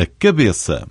a cabeça.